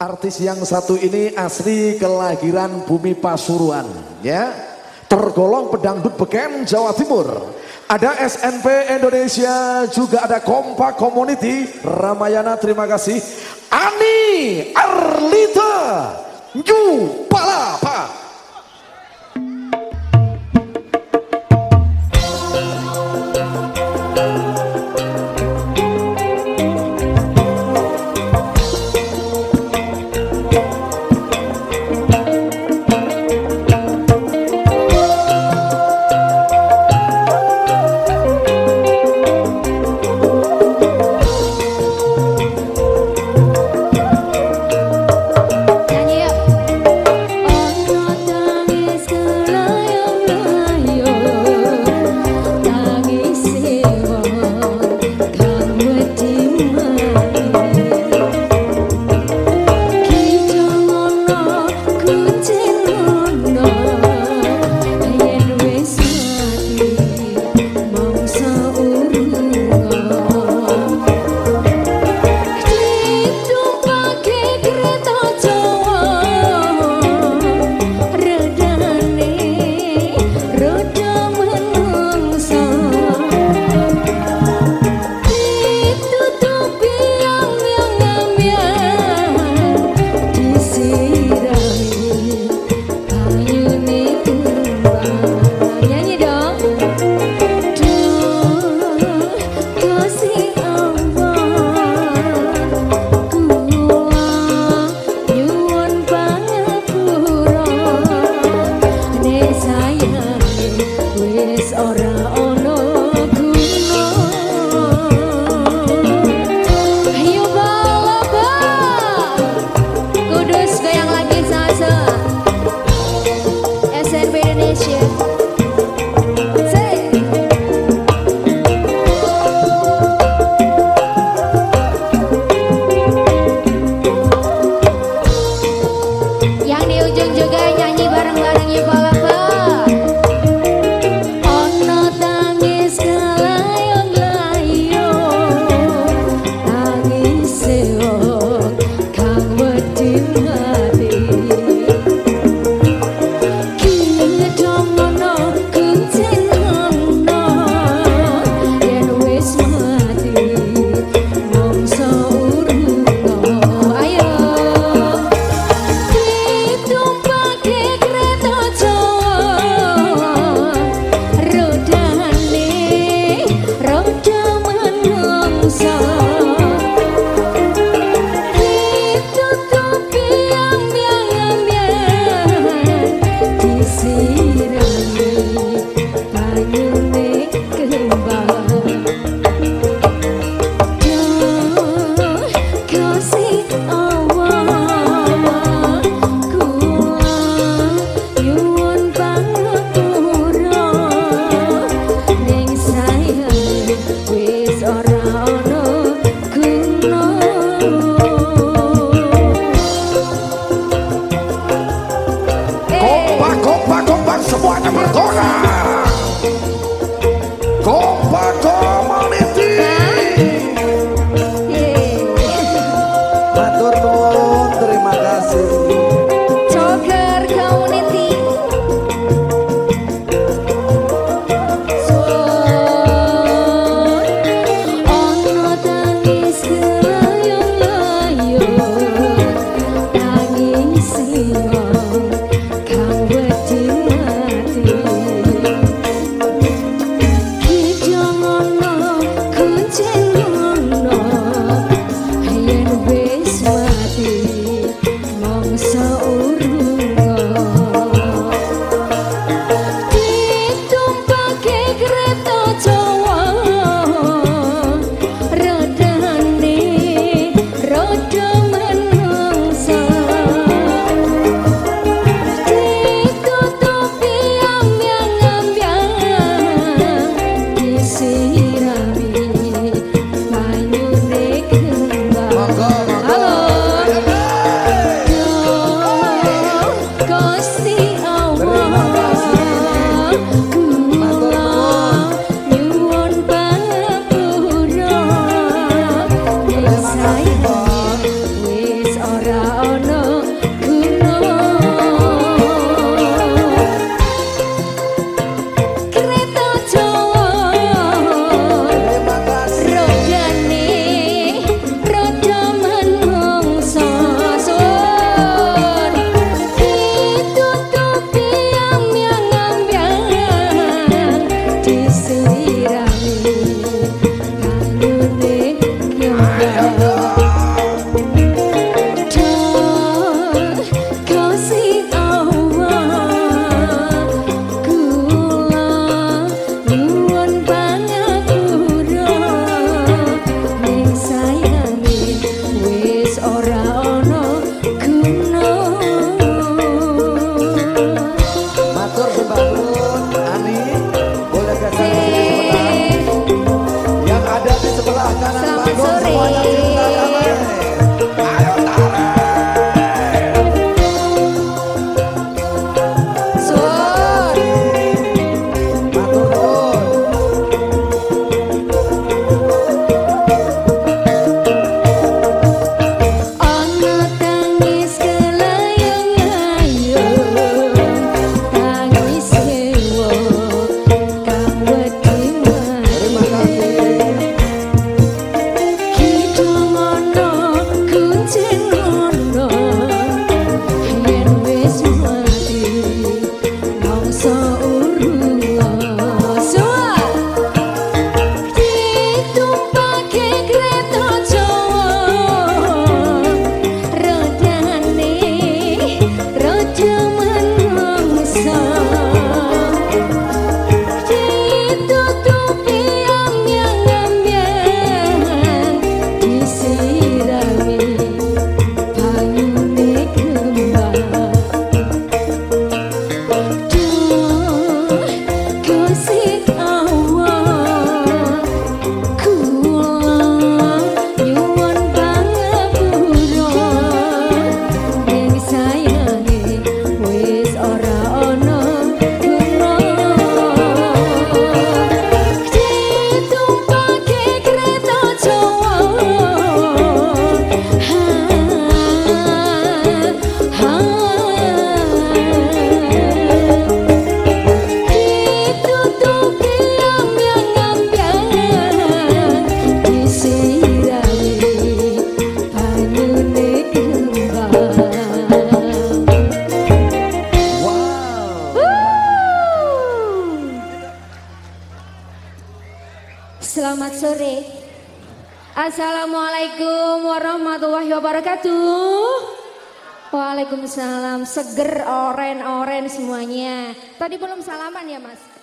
Artis yang satu ini asli kelahiran bumi Pasuruan, ya. Tergolong pedangdut beken Jawa Timur. Ada SNP Indonesia, juga ada Kompak Community. Ramayana, terima kasih. Ani Arlita Yu What am I gonna Selamat sore. Assalamualaikum warahmatullahi wabarakatuh. Waalaikumsalam. Seger oren-oren semuanya. Tadi belum salaman ya, Mas?